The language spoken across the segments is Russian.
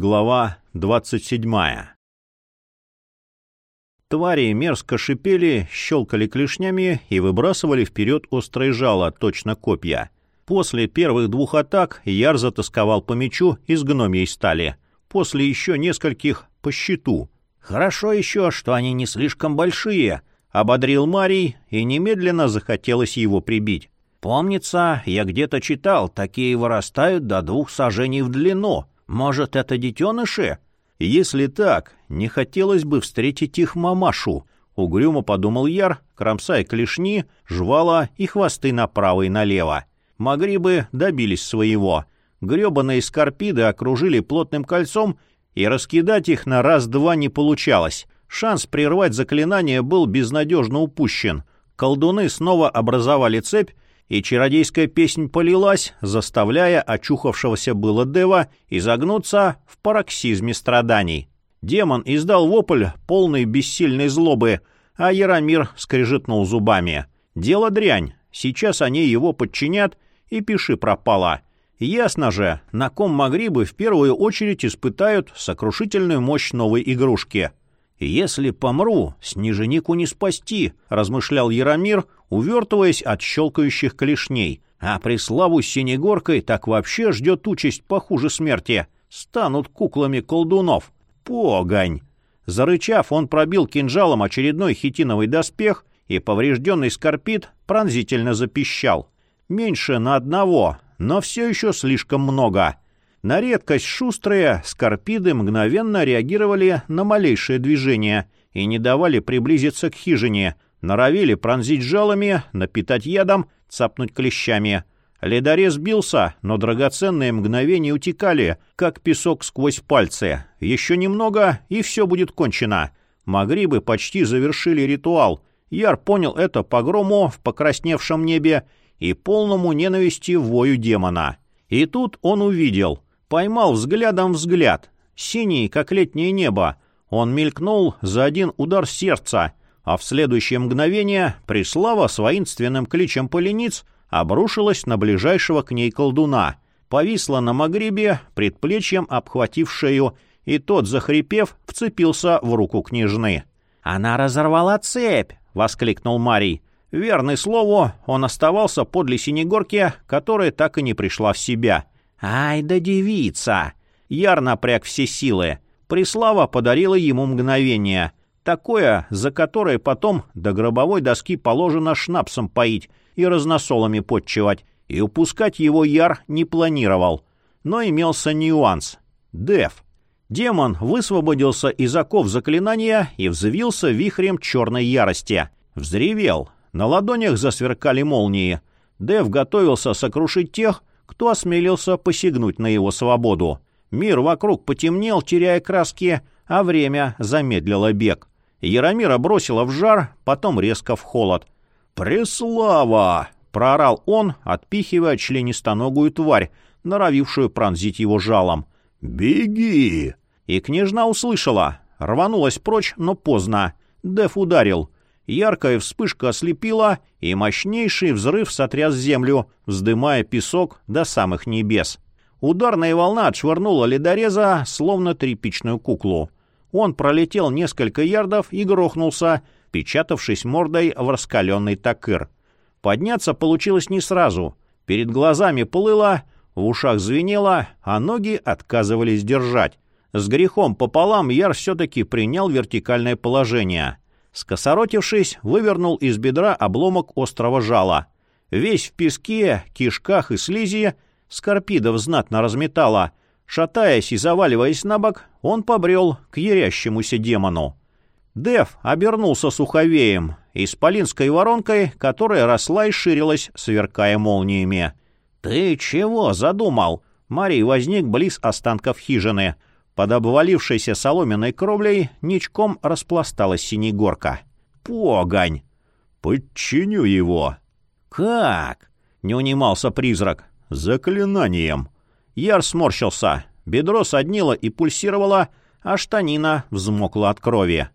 Глава 27 Твари мерзко шипели, щелкали клешнями и выбрасывали вперед острые жало, точно копья. После первых двух атак Яр затасковал по мечу из гномьей стали. После еще нескольких — по щиту. «Хорошо еще, что они не слишком большие», — ободрил Марий, и немедленно захотелось его прибить. «Помнится, я где-то читал, такие вырастают до двух сажений в длину». Может, это детеныши? Если так, не хотелось бы встретить их мамашу, угрюмо подумал Яр, кромсая клешни, жвала и хвосты направо и налево. Могли бы добились своего. Гребаные скорпиды окружили плотным кольцом, и раскидать их на раз-два не получалось. Шанс прервать заклинание был безнадежно упущен. Колдуны снова образовали цепь, и чародейская песнь полилась, заставляя очухавшегося было Дева изогнуться в пароксизме страданий. Демон издал вопль, полный бессильной злобы, а Яромир скрежетнул зубами. «Дело дрянь, сейчас они его подчинят, и пиши пропало. Ясно же, на ком могли бы в первую очередь испытают сокрушительную мощь новой игрушки». «Если помру, снеженику не спасти», — размышлял Яромир, увертываясь от щелкающих клешней. «А Преславу с Синегоркой так вообще ждет участь похуже смерти. Станут куклами колдунов. Погонь!» Зарычав, он пробил кинжалом очередной хитиновый доспех, и поврежденный скорпит пронзительно запищал. Меньше на одного, но все еще слишком много. На редкость шустрые скорпиды мгновенно реагировали на малейшее движение и не давали приблизиться к хижине, норовили пронзить жалами, напитать ядом, цапнуть клещами. Ледорез бился, но драгоценные мгновения утекали, как песок сквозь пальцы. Еще немного, и все будет кончено. Магрибы почти завершили ритуал. Яр понял это по грому в покрасневшем небе и полному ненависти вою демона. И тут он увидел — Поймал взглядом взгляд. Синий, как летнее небо. Он мелькнул за один удар сердца, а в следующее мгновение Преслава с воинственным кличем полениц обрушилась на ближайшего к ней колдуна. Повисла на Магрибе, предплечьем обхватив шею, и тот, захрипев, вцепился в руку княжны. «Она разорвала цепь!» — воскликнул Марий. Верный слову, он оставался подле Синегорки, которая так и не пришла в себя — «Ай да девица!» Яр напряг все силы. Прислава подарила ему мгновение. Такое, за которое потом до гробовой доски положено шнапсом поить и разносолами подчевать. И упускать его Яр не планировал. Но имелся нюанс. Дев. Демон высвободился из оков заклинания и взвился вихрем черной ярости. Взревел. На ладонях засверкали молнии. Дев готовился сокрушить тех, кто осмелился посягнуть на его свободу. Мир вокруг потемнел, теряя краски, а время замедлило бег. Яромира бросила в жар, потом резко в холод. «Преслава!» — проорал он, отпихивая членистоногую тварь, норовившую пронзить его жалом. «Беги!» И княжна услышала. Рванулась прочь, но поздно. Деф ударил. Яркая вспышка ослепила, и мощнейший взрыв сотряс землю, вздымая песок до самых небес. Ударная волна отшвырнула ледореза, словно тряпичную куклу. Он пролетел несколько ярдов и грохнулся, печатавшись мордой в раскаленный такыр. Подняться получилось не сразу. Перед глазами плыло, в ушах звенело, а ноги отказывались держать. С грехом пополам Яр все-таки принял вертикальное положение — Скосоротившись, вывернул из бедра обломок острого жала. Весь в песке, кишках и слизи Скорпидов знатно разметало. Шатаясь и заваливаясь на бок, он побрел к ярящемуся демону. Дев обернулся суховеем, исполинской воронкой, которая росла и ширилась, сверкая молниями. «Ты чего задумал?» Марий возник близ останков хижины — под обвалившейся соломенной кровлей ничком распласталась синегорка. «Погонь!» «Подчиню его!» «Как?» — не унимался призрак. «Заклинанием!» Яр сморщился. Бедро соднило и пульсировало, а штанина взмокла от крови.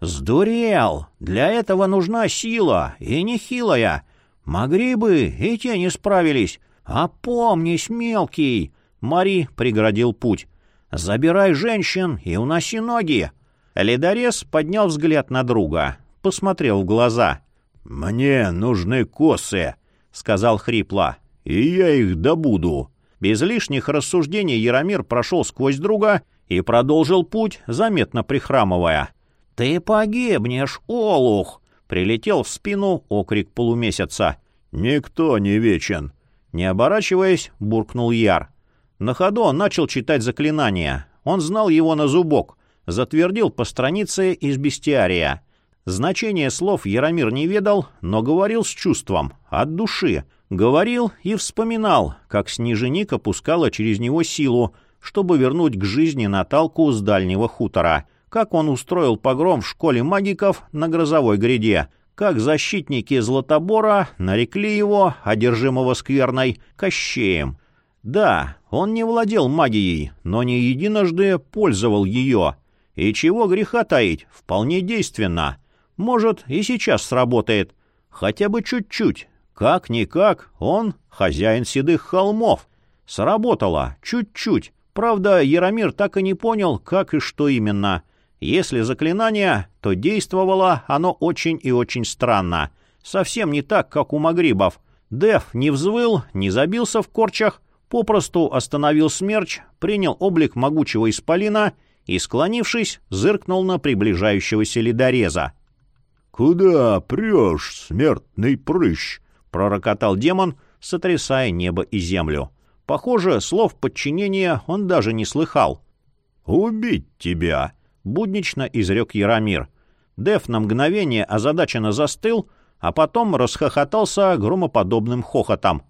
«Сдурел! Для этого нужна сила, и нехилая. Могли бы, и те не справились. Опомнись, мелкий!» Мари преградил путь. «Забирай женщин и уноси ноги!» Ледорез поднял взгляд на друга, посмотрел в глаза. «Мне нужны косы», — сказал хрипло, — «и я их добуду». Без лишних рассуждений Яромир прошел сквозь друга и продолжил путь, заметно прихрамывая. «Ты погибнешь, олух!» — прилетел в спину окрик полумесяца. «Никто не вечен!» Не оборачиваясь, буркнул Яр. На ходу он начал читать заклинание. Он знал его на зубок, затвердил по странице из бестиария. Значение слов Яромир не ведал, но говорил с чувством, от души. Говорил и вспоминал, как снеженик опускала через него силу, чтобы вернуть к жизни Наталку с дальнего хутора. Как он устроил погром в школе магиков на грозовой гряде. Как защитники Златобора нарекли его, одержимого скверной, Кощеем. Да, он не владел магией, но не единожды пользовал ее. И чего греха таить, вполне действенно. Может, и сейчас сработает. Хотя бы чуть-чуть. Как-никак, он хозяин седых холмов. Сработало, чуть-чуть. Правда, Яромир так и не понял, как и что именно. Если заклинание, то действовало оно очень и очень странно. Совсем не так, как у магрибов. Дев не взвыл, не забился в корчах, попросту остановил смерч, принял облик могучего исполина и, склонившись, зыркнул на приближающегося ледореза. «Куда прешь, смертный прыщ?» — пророкотал демон, сотрясая небо и землю. Похоже, слов подчинения он даже не слыхал. «Убить тебя!» — буднично изрек Яромир. Дев на мгновение озадаченно застыл, а потом расхохотался громоподобным хохотом.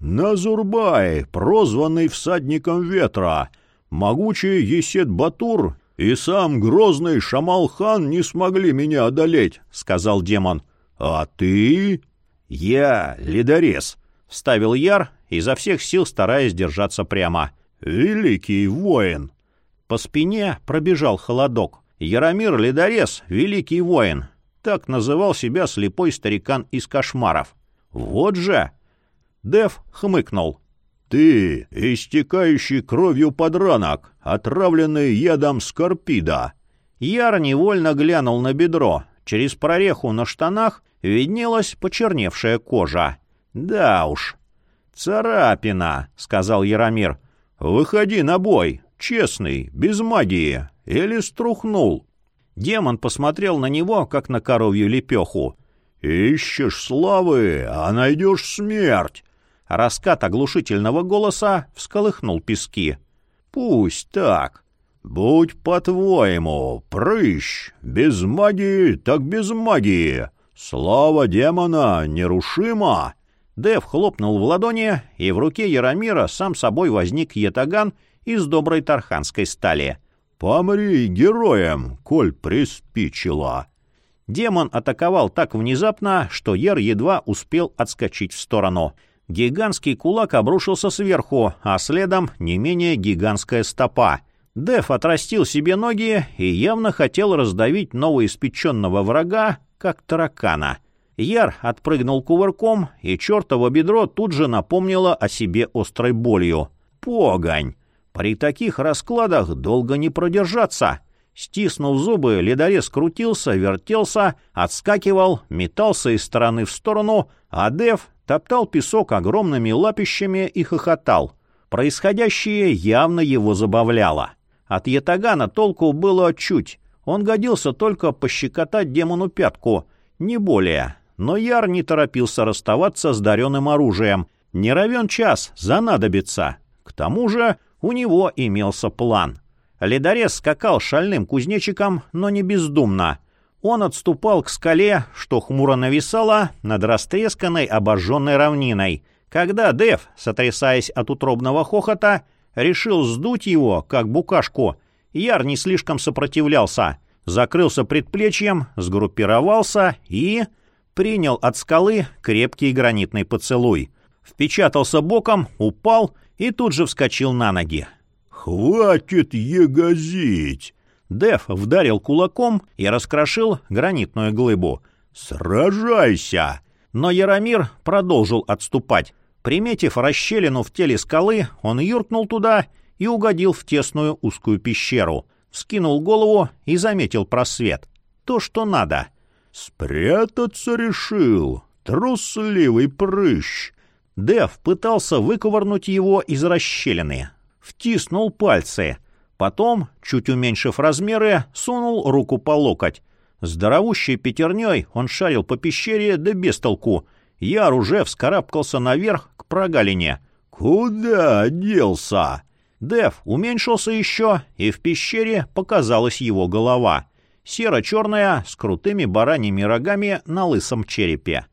«Назурбай, прозванный всадником ветра, могучий Есет-Батур «И сам грозный Шамалхан не смогли меня одолеть», — сказал демон. «А ты?» «Я ледорез», — вставил Яр, изо всех сил стараясь держаться прямо. «Великий воин». По спине пробежал холодок. Яромир Ледорез — великий воин. Так называл себя слепой старикан из кошмаров. «Вот же!» Дев хмыкнул. «Ты, истекающий кровью подранок, отравленный ядом скорпида!» Яр невольно глянул на бедро. Через прореху на штанах виднелась почерневшая кожа. «Да уж!» «Царапина!» — сказал Яромир. «Выходи на бой, честный, без магии, или струхнул!» Демон посмотрел на него, как на коровью лепеху. «Ищешь славы, а найдешь смерть!» Раскат оглушительного голоса всколыхнул пески. «Пусть так. Будь по-твоему, прыщ. Без магии, так без магии. Слава демона нерушима!» Дев хлопнул в ладони, и в руке Яромира сам собой возник ятаган из доброй тарханской стали. «Помри героем, коль приспичило!» Демон атаковал так внезапно, что Яр едва успел отскочить в сторону — Гигантский кулак обрушился сверху, а следом не менее гигантская стопа. Деф отрастил себе ноги и явно хотел раздавить новоиспеченного врага, как таракана. Яр отпрыгнул кувырком, и чертово бедро тут же напомнило о себе острой болью. Погонь! При таких раскладах долго не продержаться. Стиснув зубы, ледорез крутился, вертелся, отскакивал, метался из стороны в сторону, а Дев топтал песок огромными лапищами и хохотал. Происходящее явно его забавляло. От ятагана толку было чуть. Он годился только пощекотать демону пятку, не более. Но Яр не торопился расставаться с даренным оружием. Не равен час, занадобится. К тому же у него имелся план. Ледорез скакал шальным кузнечиком, но не бездумно — он отступал к скале, что хмуро нависала над растресканной обожженной равниной, когда Дев, сотрясаясь от утробного хохота, решил сдуть его, как букашку. Яр не слишком сопротивлялся, закрылся предплечьем, сгруппировался и... принял от скалы крепкий гранитный поцелуй. Впечатался боком, упал и тут же вскочил на ноги. «Хватит ягозить!» Дев вдарил кулаком и раскрошил гранитную глыбу. «Сражайся!» Но Яромир продолжил отступать. Приметив расщелину в теле скалы, он юркнул туда и угодил в тесную узкую пещеру. Вскинул голову и заметил просвет. То, что надо. «Спрятаться решил, трусливый прыщ!» Дев пытался выковырнуть его из расщелины. Втиснул пальцы. Потом, чуть уменьшив размеры, сунул руку по локоть. Здоровущей пятерней он шарил по пещере да без толку. Яр уже вскарабкался наверх к прогалине. «Куда делся?» Дев уменьшился еще, и в пещере показалась его голова. Серо-черная, с крутыми бараньими рогами на лысом черепе.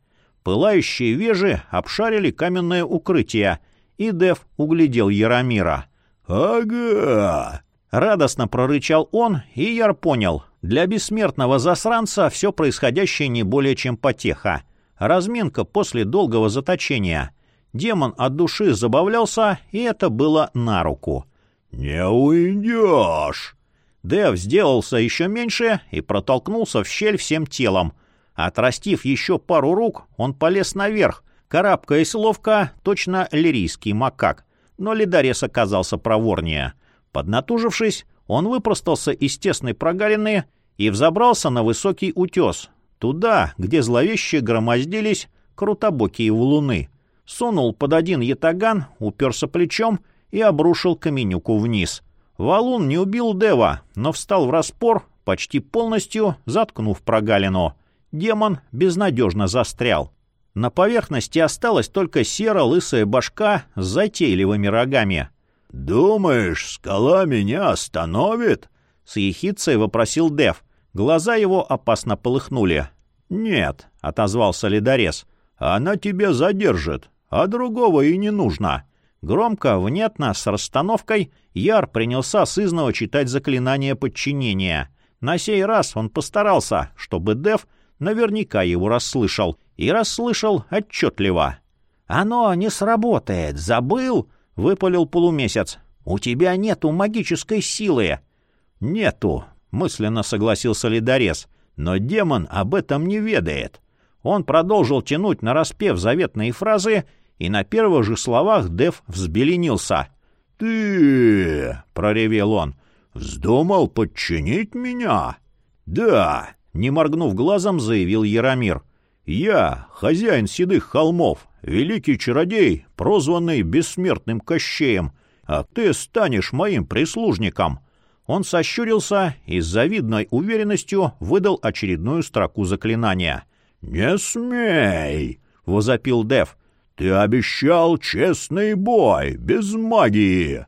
Пылающие вежи обшарили каменное укрытие, и Дев углядел Яромира. «Ага!» Радостно прорычал он, и Яр понял. Для бессмертного засранца все происходящее не более чем потеха. Разминка после долгого заточения. Демон от души забавлялся, и это было на руку. «Не уйдешь!» Дэв сделался еще меньше и протолкнулся в щель всем телом. Отрастив еще пару рук, он полез наверх, карабкаясь ловко, точно лирийский макак. Но ледорез оказался проворнее. Поднатужившись, он выпростался из тесной прогалины и взобрался на высокий утес, туда, где зловеще громоздились крутобокие валуны. Сунул под один ятаган, уперся плечом и обрушил каменюку вниз. Валун не убил Дева, но встал в распор, почти полностью заткнув прогалину. Демон безнадежно застрял. На поверхности осталась только серо-лысая башка с затейливыми рогами. «Думаешь, скала меня остановит?» — с ехицей вопросил Дев. Глаза его опасно полыхнули. «Нет», — отозвался ледорез, — «она тебя задержит, а другого и не нужно». Громко, внятно, с расстановкой, Яр принялся сызново читать заклинание подчинения. На сей раз он постарался, чтобы Дев наверняка его расслышал, и расслышал отчетливо. «Оно не сработает, забыл?» — выпалил полумесяц. «У тебя нету магической силы». «Нету», — мысленно согласился ледорез. «Но демон об этом не ведает». Он продолжил тянуть на распев заветные фразы, и на первых же словах Дев взбеленился. «Ты...» — проревел он. «Вздумал подчинить меня?» «Да», — не моргнув глазом, заявил Яромир. «Я, хозяин седых холмов, великий чародей, прозванный бессмертным Кощеем, а ты станешь моим прислужником». Он сощурился и с завидной уверенностью выдал очередную строку заклинания. «Не смей!» — возопил Дев. «Ты обещал честный бой, без магии!»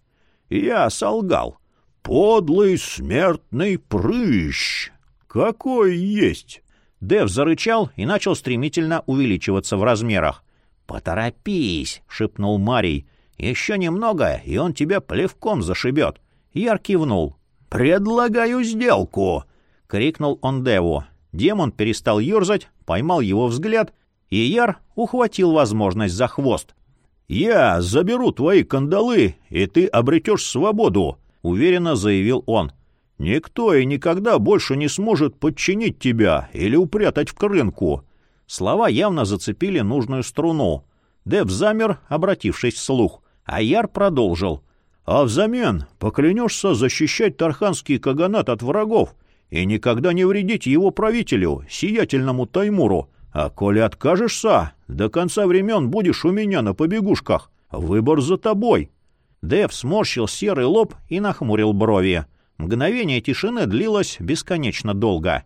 Я солгал. «Подлый смертный прыщ!» «Какой есть!» Дев зарычал и начал стремительно увеличиваться в размерах. «Поторопись!» — шепнул Марий. «Еще немного, и он тебя плевком зашибет!» Яр кивнул. «Предлагаю сделку!» — крикнул он Деву. Демон перестал ерзать, поймал его взгляд, и Яр ухватил возможность за хвост. «Я заберу твои кандалы, и ты обретешь свободу», — уверенно заявил он. «Никто и никогда больше не сможет подчинить тебя или упрятать в крынку». Слова явно зацепили нужную струну. Дев замер, обратившись вслух, а Яр продолжил. «А взамен поклянешься защищать Тарханский каганат от врагов и никогда не вредить его правителю, сиятельному Таймуру. А коли откажешься, до конца времен будешь у меня на побегушках. Выбор за тобой». Дев сморщил серый лоб и нахмурил брови. Мгновение тишины длилось бесконечно долго.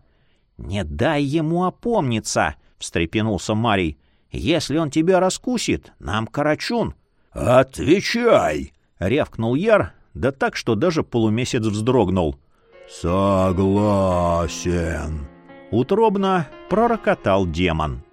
«Не дай ему опомниться!» — встрепенулся Марий. «Если он тебя раскусит, нам карачун». «Отвечай!» — рявкнул Яр, да так, что даже полумесяц вздрогнул. «Согласен!» — утробно пророкотал демон.